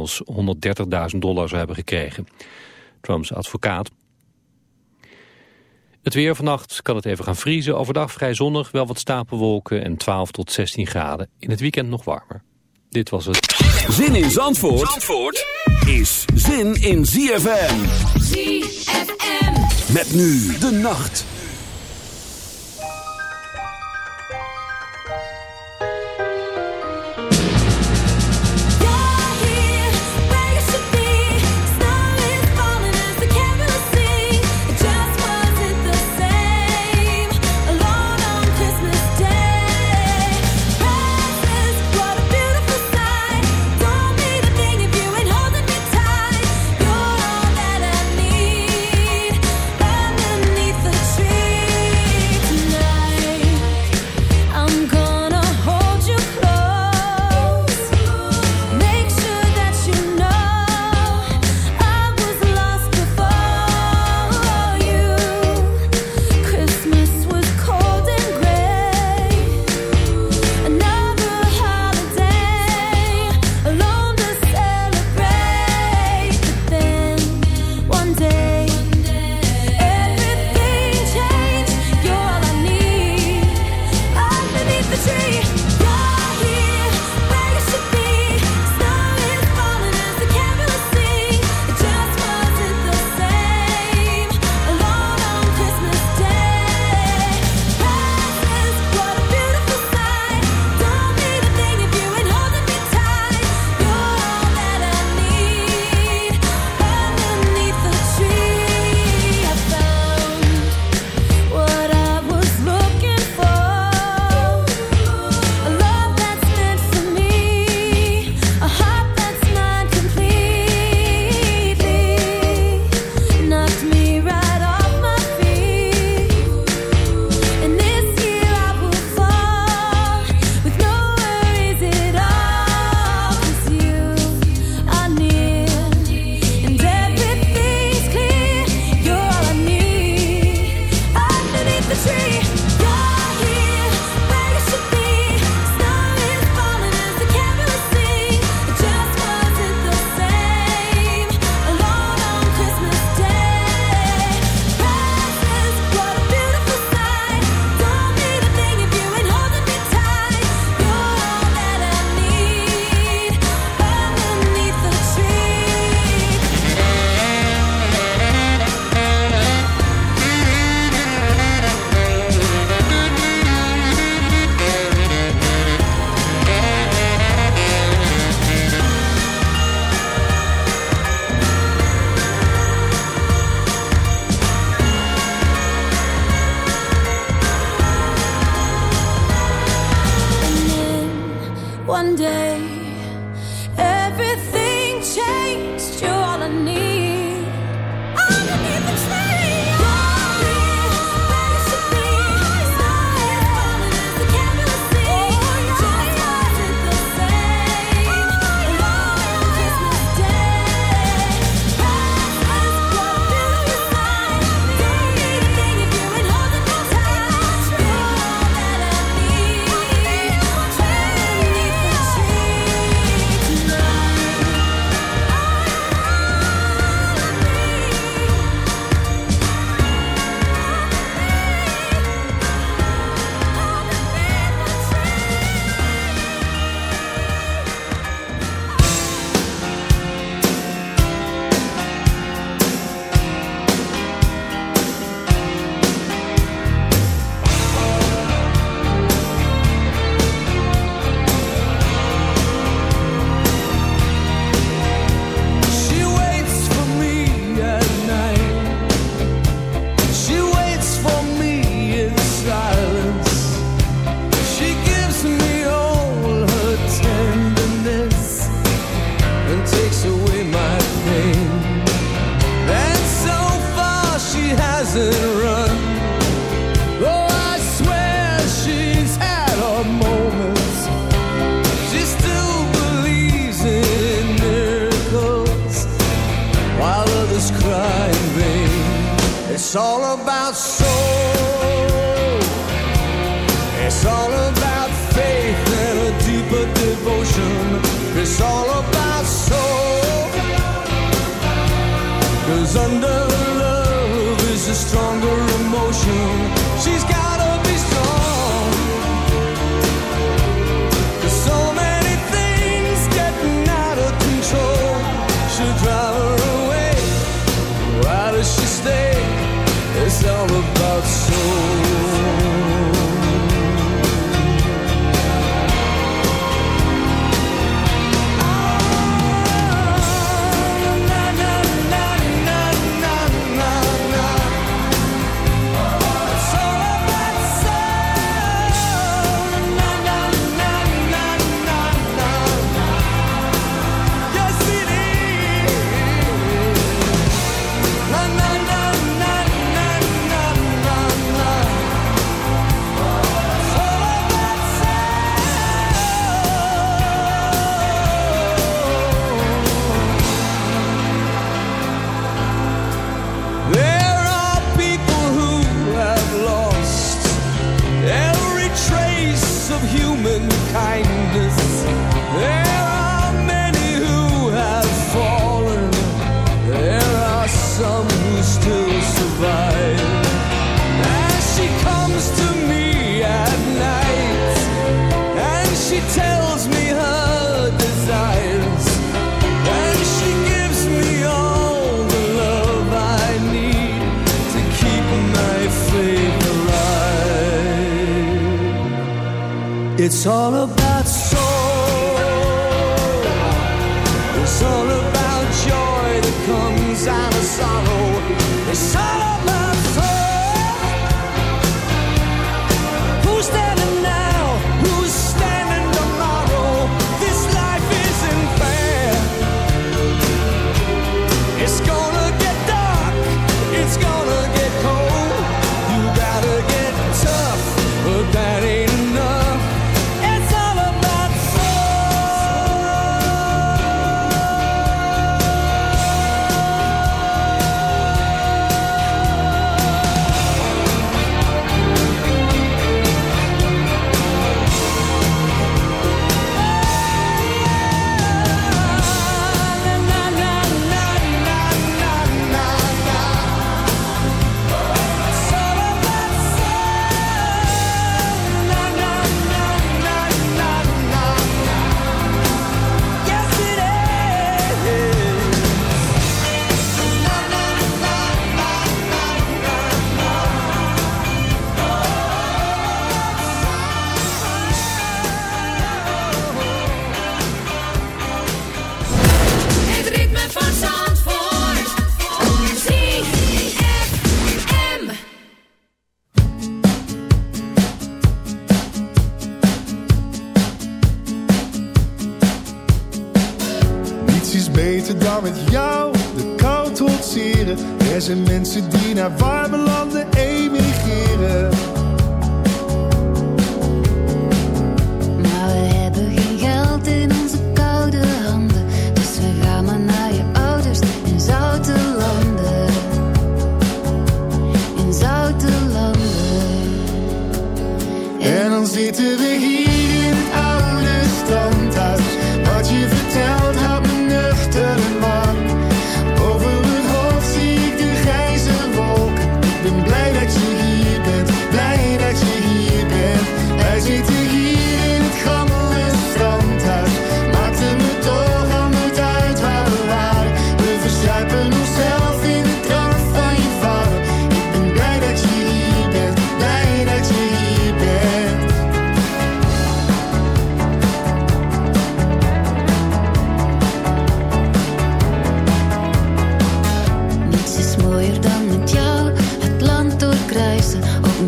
inmiddels 130.000 dollar zou hebben gekregen. Trumps advocaat. Het weer vannacht kan het even gaan vriezen. Overdag vrij zonnig, wel wat stapelwolken en 12 tot 16 graden. In het weekend nog warmer. Dit was het. Zin in Zandvoort, Zandvoort is zin in ZFM. ZFM. Met nu de nacht.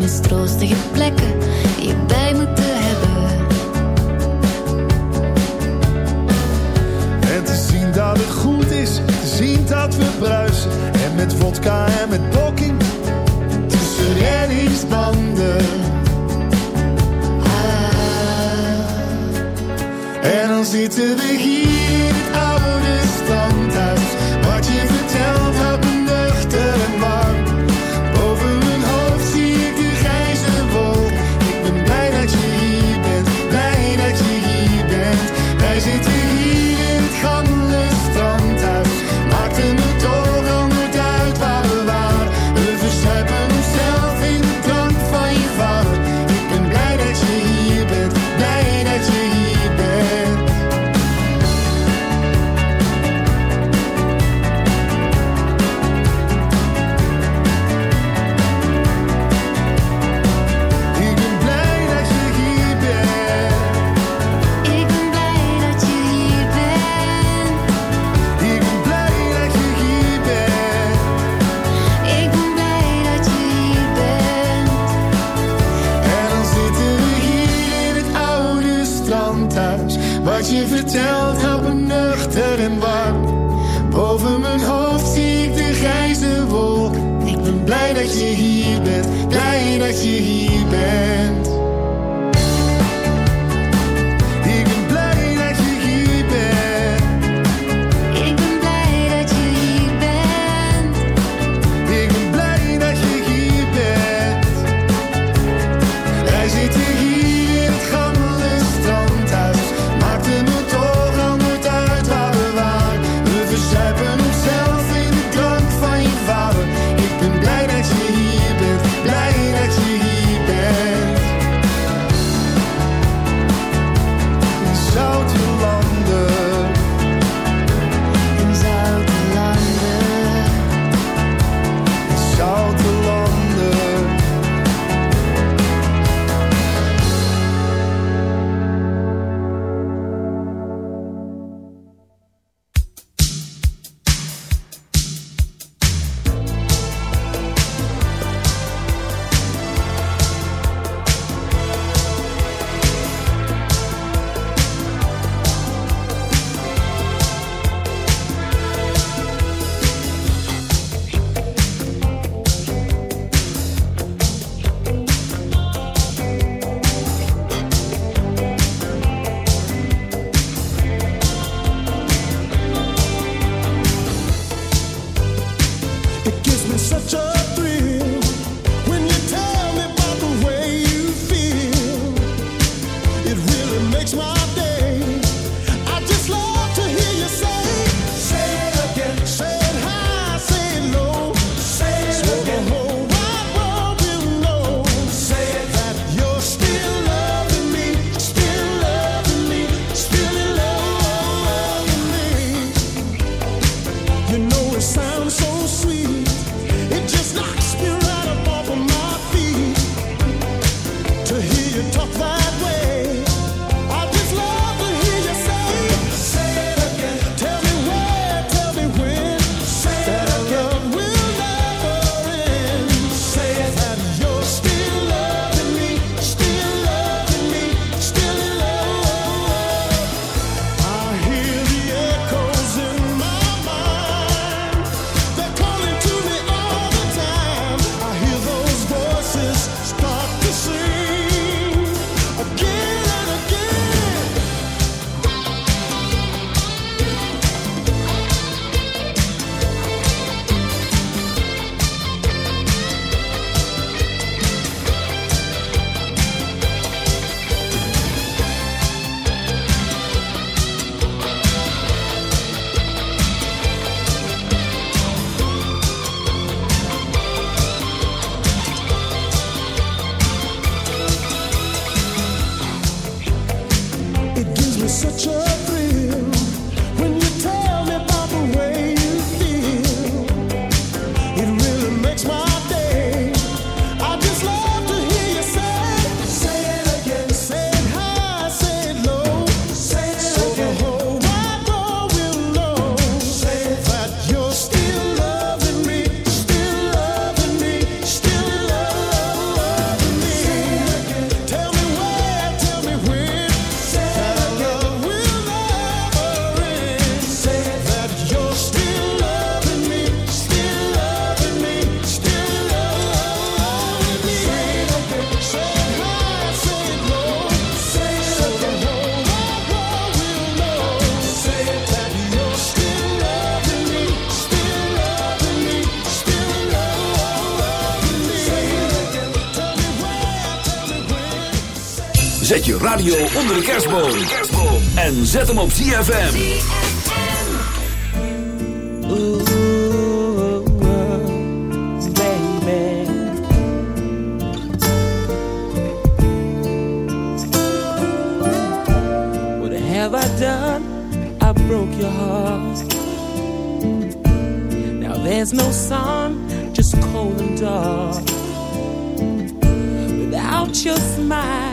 stroostige plekken die je bij moeten hebben. En te zien dat het goed is, te zien dat we bruisen. En met vodka en met radio onder de kerstboom. En zet hem op ZFM. Ooh, baby. What have I done? I broke your heart. Now there's no sun, just cold and dark. Without your smile.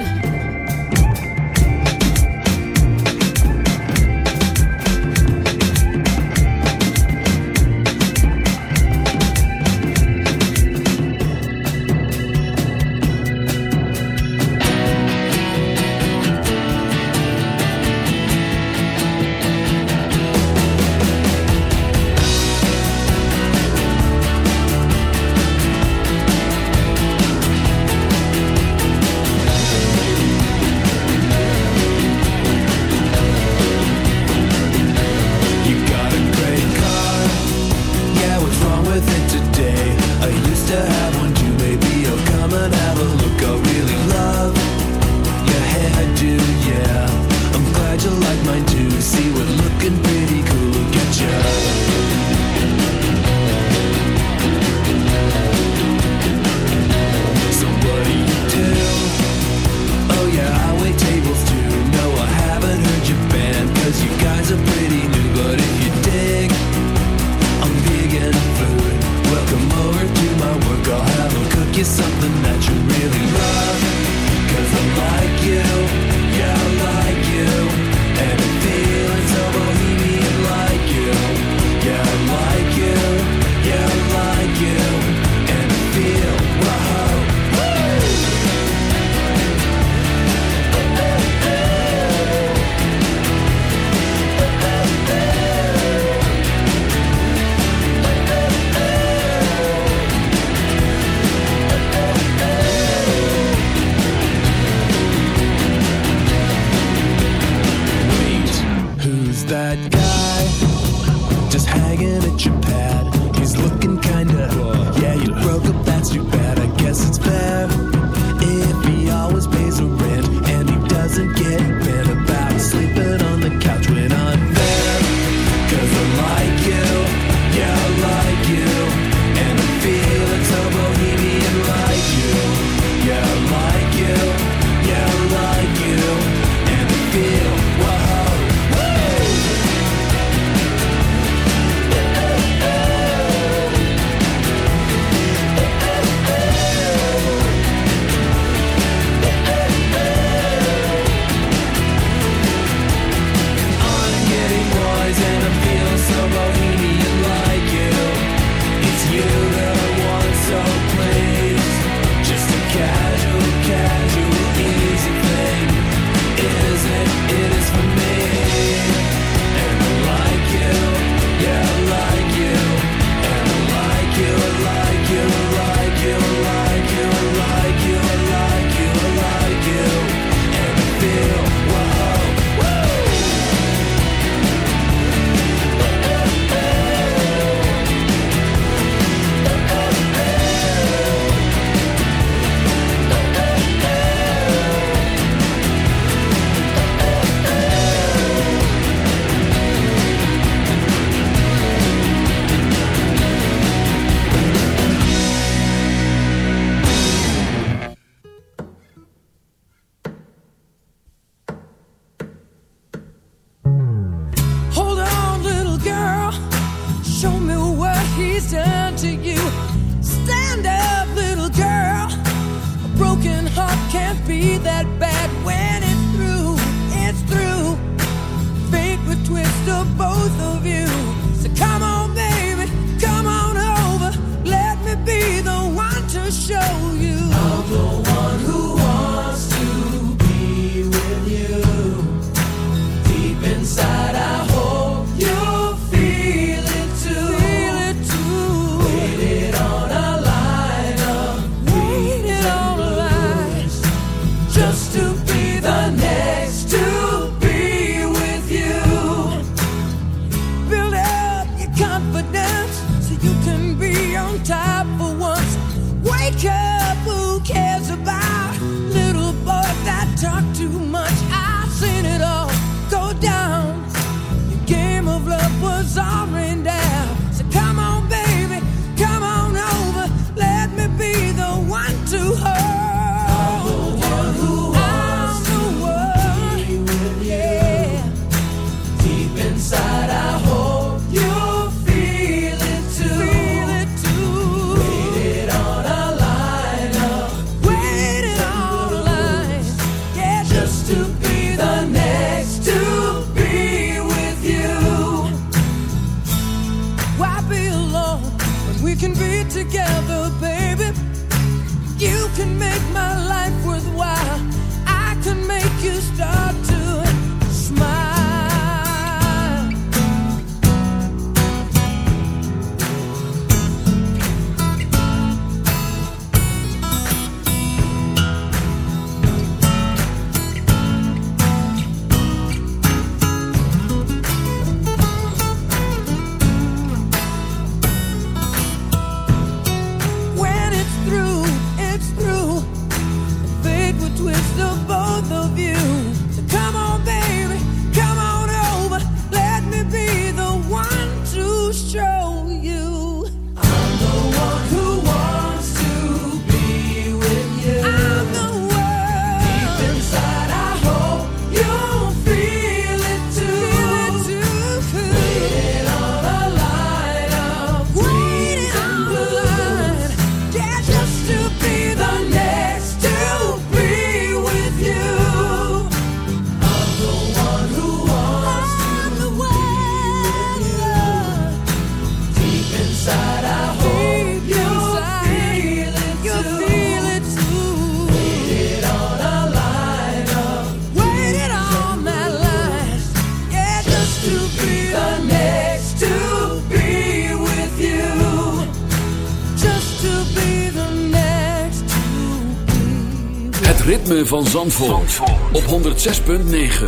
ritme van Zandvoort, op 106.9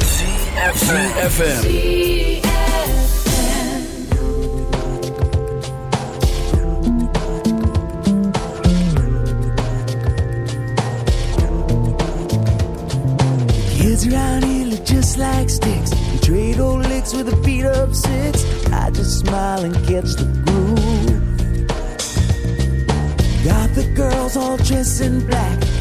FM. Kids around here look just like sticks. We trade old licks with a beat up six. I just smile and catch the groove. Got the girls all dressed in black,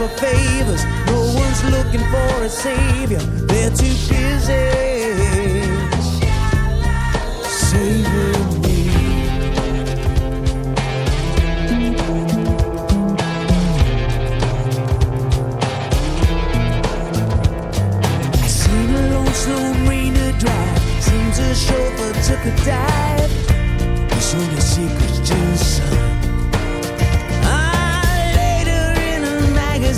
for favors. No one's looking for a savior. They're too busy saving me. I seen a lone slow drive. Seems a chauffeur took a dive. There's only secrets to the sun.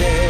say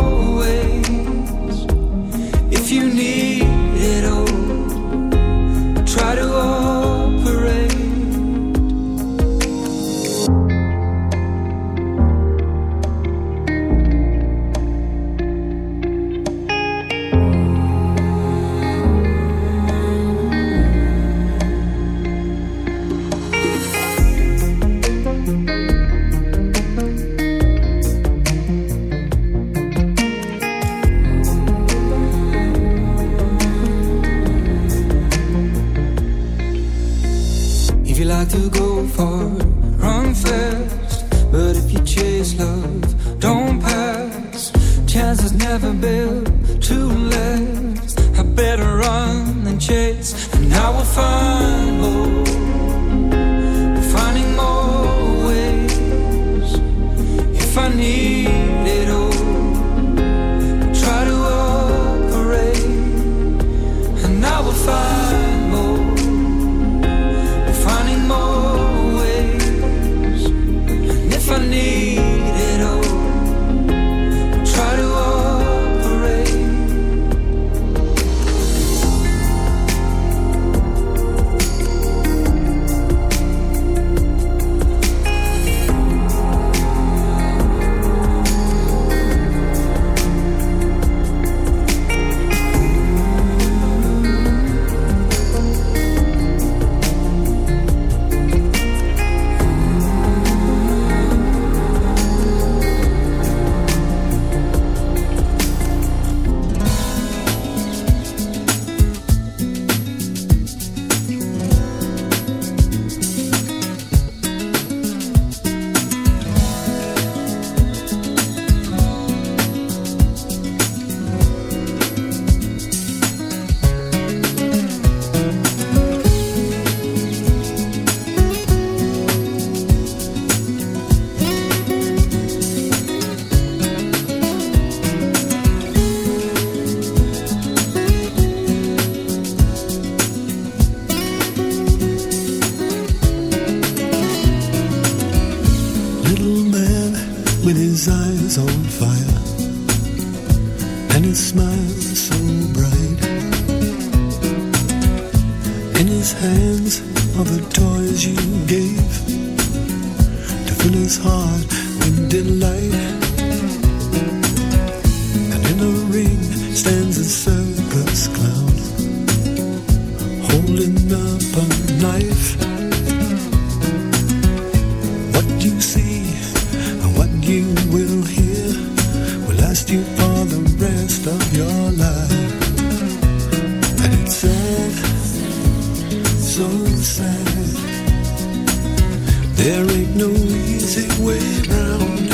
no easy way round,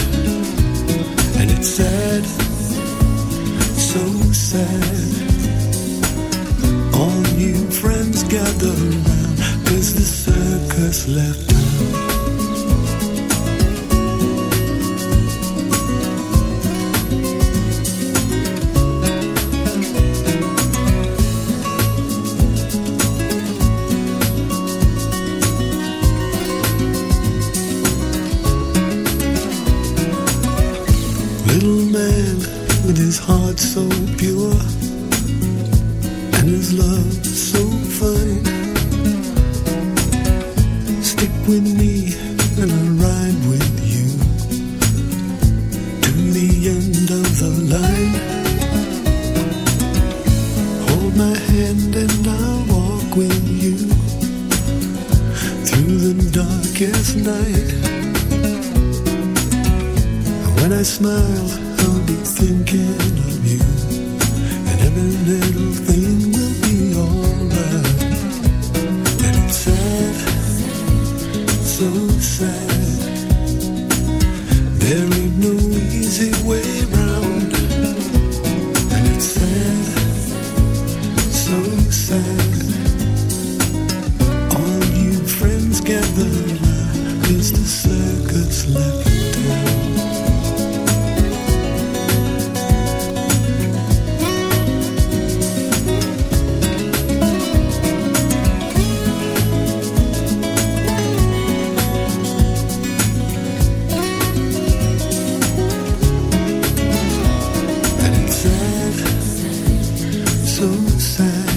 and it's sad, so sad. So sad.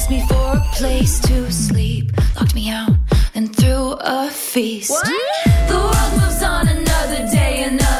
asked me for a place to sleep, locked me out, then threw a feast. The world moves on another day, another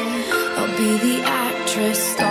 the actress.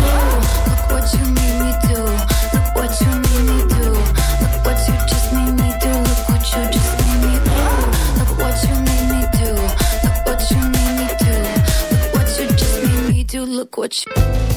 去。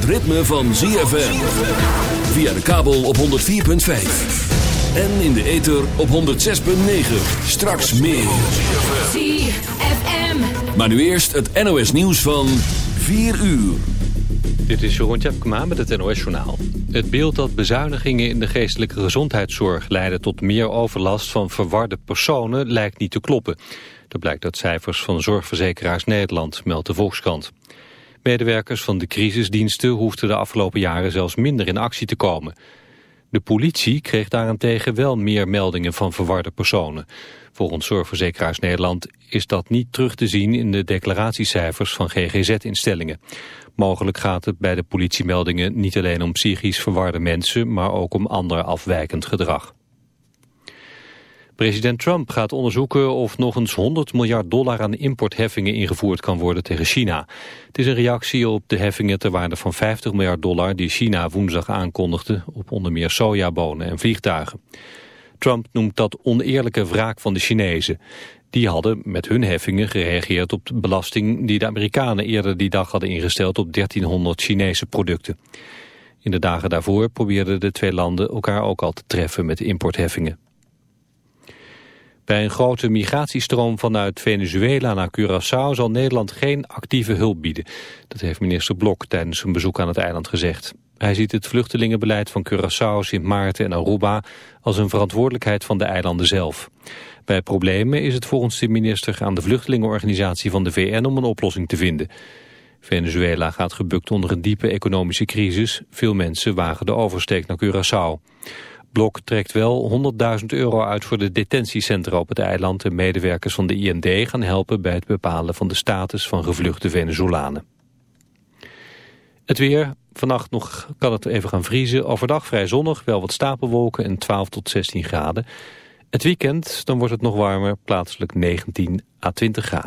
Het ritme van ZFM. Via de kabel op 104.5. En in de ether op 106.9. Straks meer. ZFM. Maar nu eerst het NOS nieuws van 4 uur. Dit is Jeroen Tjepkema met het NOS Journaal. Het beeld dat bezuinigingen in de geestelijke gezondheidszorg leiden tot meer overlast van verwarde personen lijkt niet te kloppen. Dat blijkt uit cijfers van Zorgverzekeraars Nederland, meldt de Volkskrant. Medewerkers van de crisisdiensten hoefden de afgelopen jaren zelfs minder in actie te komen. De politie kreeg daarentegen wel meer meldingen van verwarde personen. Volgens Zorgverzekeraars Nederland is dat niet terug te zien in de declaratiecijfers van GGZ-instellingen. Mogelijk gaat het bij de politiemeldingen niet alleen om psychisch verwarde mensen, maar ook om ander afwijkend gedrag. President Trump gaat onderzoeken of nog eens 100 miljard dollar aan importheffingen ingevoerd kan worden tegen China. Het is een reactie op de heffingen ter waarde van 50 miljard dollar die China woensdag aankondigde op onder meer sojabonen en vliegtuigen. Trump noemt dat oneerlijke wraak van de Chinezen. Die hadden met hun heffingen gereageerd op de belasting die de Amerikanen eerder die dag hadden ingesteld op 1300 Chinese producten. In de dagen daarvoor probeerden de twee landen elkaar ook al te treffen met importheffingen. Bij een grote migratiestroom vanuit Venezuela naar Curaçao zal Nederland geen actieve hulp bieden. Dat heeft minister Blok tijdens een bezoek aan het eiland gezegd. Hij ziet het vluchtelingenbeleid van Curaçao, Sint Maarten en Aruba als een verantwoordelijkheid van de eilanden zelf. Bij problemen is het volgens de minister aan de vluchtelingenorganisatie van de VN om een oplossing te vinden. Venezuela gaat gebukt onder een diepe economische crisis. Veel mensen wagen de oversteek naar Curaçao. Blok trekt wel 100.000 euro uit voor de detentiecentra op het eiland. En medewerkers van de IND gaan helpen bij het bepalen van de status van gevluchte Venezolanen. Het weer. Vannacht nog kan het even gaan vriezen. Overdag vrij zonnig, wel wat stapelwolken en 12 tot 16 graden. Het weekend, dan wordt het nog warmer, plaatselijk 19 à 20 graden.